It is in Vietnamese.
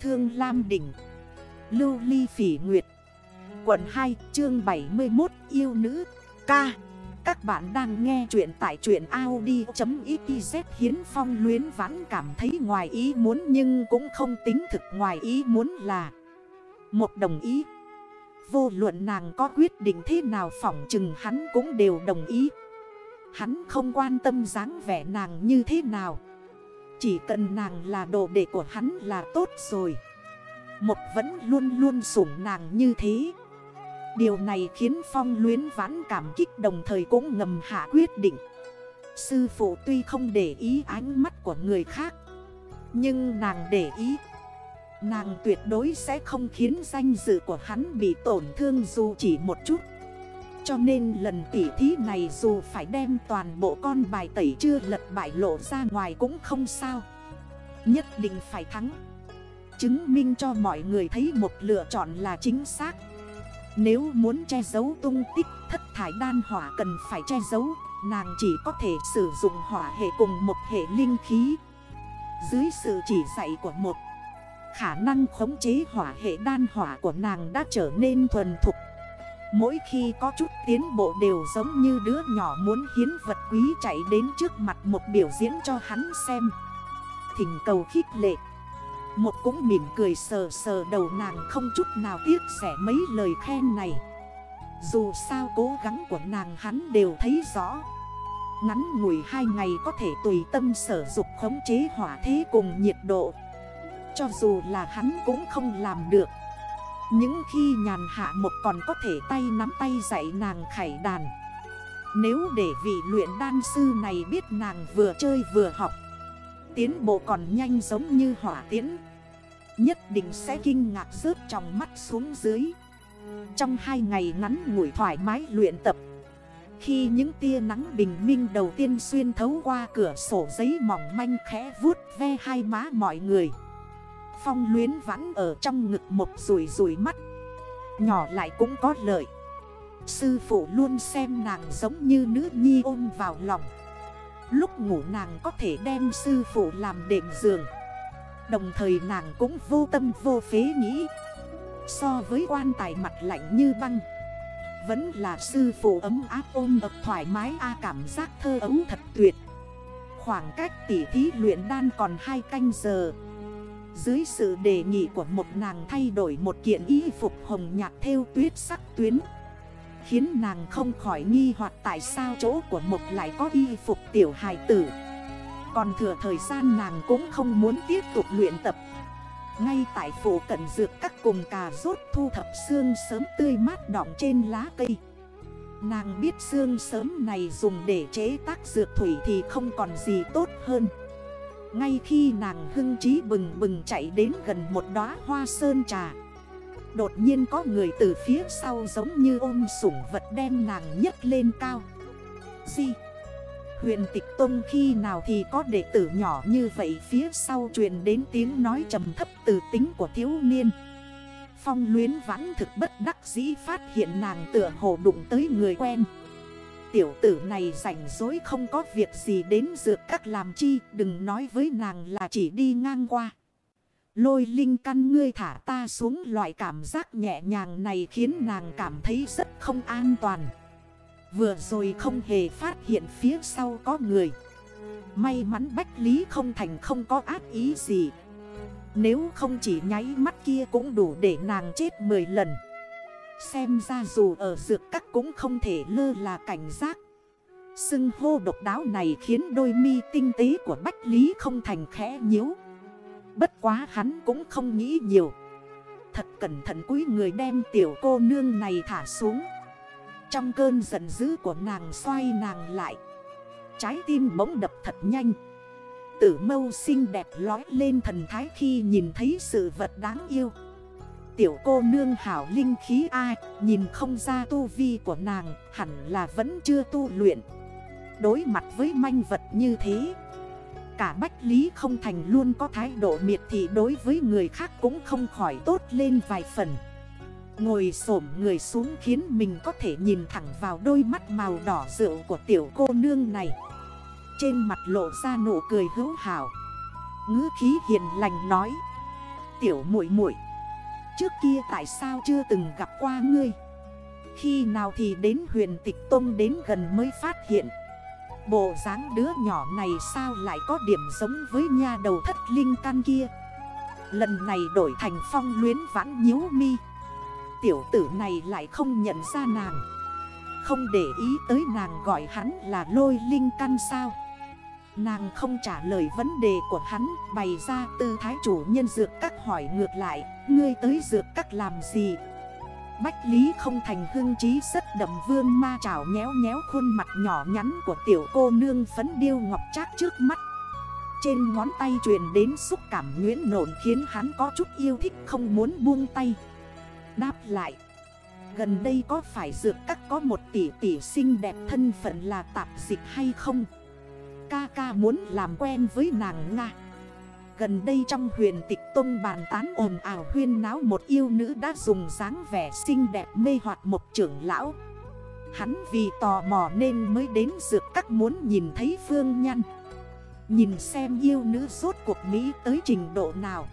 Thương Lam Đỉnh. Lưu Ly Phỉ Nguyệt. Quận 2 chương 71 Yêu Nữ. Ca. Các bạn đang nghe chuyện tại truyện Audi.xyz Hiến Phong luyến vãn cảm thấy ngoài ý muốn nhưng cũng không tính thực. Ngoài ý muốn là Một đồng ý. Vô luận nàng có quyết định thế nào, phỏng chừng hắn cũng đều đồng ý. Hắn không quan tâm dáng vẻ nàng như thế nào. Chỉ cần nàng là đồ đệ của hắn là tốt rồi. Một vẫn luôn luôn sủng nàng như thế. Điều này khiến Phong luyến vãn cảm kích đồng thời cũng ngầm hạ quyết định. Sư phụ tuy không để ý ánh mắt của người khác, Nhưng nàng để ý. Nàng tuyệt đối sẽ không khiến danh dự của hắn bị tổn thương dù chỉ một chút. Cho nên lần tỉ thí này dù phải đem toàn bộ con bài tẩy chưa lật bại lộ ra ngoài cũng không sao. Nhất định phải thắng. Chứng minh cho mọi người thấy một lựa chọn là chính xác. Nếu muốn che giấu tung tích, thất thải đan hỏa cần phải che giấu. Nàng chỉ có thể sử dụng hỏa hệ cùng một hệ linh khí. Dưới sự chỉ dạy của một, Khả năng khống chế hỏa hệ đan hỏa của nàng đã trở nên thuần thục. Mỗi khi có chút tiến bộ đều giống như đứa nhỏ muốn hiến vật quý chạy đến trước mặt một biểu diễn cho hắn xem. Thỉnh cầu khích lệ. Một cũng mỉm cười sờ sờ đầu nàng không chút nào tiếc sẻ mấy lời khen này. Dù sao cố gắng của nàng hắn đều thấy rõ. Ngắn ngủi hai ngày có thể tùy tâm sở dục khống chế hỏa thế cùng nhiệt độ. Cho dù là hắn cũng không làm được. Những khi nhàn hạ một còn có thể tay nắm tay dạy nàng khải đàn. Nếu để vị luyện đan sư này biết nàng vừa chơi vừa học, Tiến bộ còn nhanh giống như hỏa tiến Nhất định sẽ kinh ngạc rớt trong mắt xuống dưới. Trong hai ngày ngắn ngủi thoải mái luyện tập, Khi những tia nắng bình minh đầu tiên xuyên thấu qua cửa sổ giấy mỏng manh khẽ vuốt ve hai má mọi người Phong luyến vãn ở trong ngực một rủi rủi mắt. Nhỏ lại cũng có lợi. Sư phụ luôn xem nàng giống như nữ nhi ôm vào lòng. Lúc ngủ nàng có thể đem sư phụ làm đệm giường. Đồng thời nàng cũng vô tâm vô phế nghĩ. So với quan tài mặt lạnh như băng, Vẫn là sư phụ ấm áp ôm ập thoải mái A cảm giác thơ ấu thật tuyệt. Khoảng cách tỉ thí luyện đan còn 2 canh giờ dưới sự đề nghị của một nàng thay đổi một kiện y phục hồng nhạt theo tuyết sắc tuyến, Khiến nàng không khỏi nghi hoặc tại sao chỗ của một lại có y phục tiểu hài tử. Còn thừa thời gian nàng cũng không muốn tiếp tục luyện tập. Ngay tại phủ cận dược các cùng cà rốt thu thập xương sớm tươi mát đọng trên lá cây. Nàng biết xương sớm này dùng để chế tác dược thủy thì không còn gì tốt hơn ngay khi nàng hưng trí bừng bừng chạy đến gần một đóa hoa sơn trà, Đột nhiên có người từ phía sau giống như ôm sủng vật đem nàng nhấc lên cao. Di, Huyền tịch tông khi nào thì có đệ tử nhỏ như vậy phía sau truyền đến tiếng nói trầm thấp từ tính của thiếu niên. Phong luyến vãn thực bất đắc dĩ phát hiện nàng tựa hồ đụng tới người quen. Tiểu tử này rảnh dối không có việc gì đến dược các làm chi, Đừng nói với nàng là chỉ đi ngang qua. Lôi linh căn ngươi thả ta xuống, loại cảm giác nhẹ nhàng này khiến nàng cảm thấy rất không an toàn. Vừa rồi không hề phát hiện phía sau có người. May mắn Bách Lý không thành không có ác ý gì. Nếu không chỉ nháy mắt kia cũng đủ để nàng chết 10 lần. Xem ra dù ở dược các cũng không thể lơ là cảnh giác. Sưng hô độc đáo này khiến đôi mi tinh tế của Bách Lý không thành khẽ nhíu. Bất quá hắn cũng không nghĩ nhiều. Thật cẩn thận quý người đem tiểu cô nương này thả xuống. Trong cơn giận dữ của nàng xoay nàng lại. Trái tim bỗng đập thật nhanh. Tử mâu xinh đẹp lói lên thần thái khi nhìn thấy sự vật đáng yêu tiểu cô nương hảo linh khí ai Nhìn không ra tu vi của nàng, Hẳn là vẫn chưa tu luyện. Đối mặt với manh vật như thế, Cả Bách Lý không thành luôn có thái độ miệt thị đối với người khác cũng không khỏi tốt lên vài phần. Ngồi xổm người xuống khiến mình có thể nhìn thẳng vào đôi mắt màu đỏ rượu của tiểu cô nương này. Trên mặt lộ ra nụ cười hữu hảo. Ngữ khí hiền lành nói, Tiểu muội muội Trước kia tại sao chưa từng gặp qua ngươi? Khi nào thì đến huyền tịch tông đến gần mới phát hiện? Bộ dáng đứa nhỏ này sao lại có điểm giống với nha đầu thất linh can kia? Lần này đổi thành phong luyến vãn nhíu mi. Tiểu tử này lại không nhận ra nàng. Không để ý tới nàng gọi hắn là lôi linh căn sao? Nàng không trả lời vấn đề của hắn, Bày ra tư thái chủ nhân dược các hỏi ngược lại, Ngươi tới dược các làm gì? Bách Lý không thành hương trí, rất đậm vương ma trào nhéo nhéo khuôn mặt nhỏ nhắn của tiểu cô nương phấn điêu ngọc trác trước mắt. Trên ngón tay truyền đến xúc cảm nguyễn nổn khiến hắn có chút yêu thích không muốn buông tay. Đáp lại, Gần đây có phải dược các có một tỷ tỷ xinh đẹp thân phận là tạp dịch hay không? Ca ca muốn làm quen với nàng Nga. Gần đây trong huyền tịch tông bàn tán ồn ào huyên náo một yêu nữ đã dùng dáng vẻ xinh đẹp mê hoạt một trưởng lão. Hắn vì tò mò nên mới đến dược các muốn nhìn thấy phương nhăn Nhìn xem yêu nữ rốt cuộc Mỹ tới trình độ nào.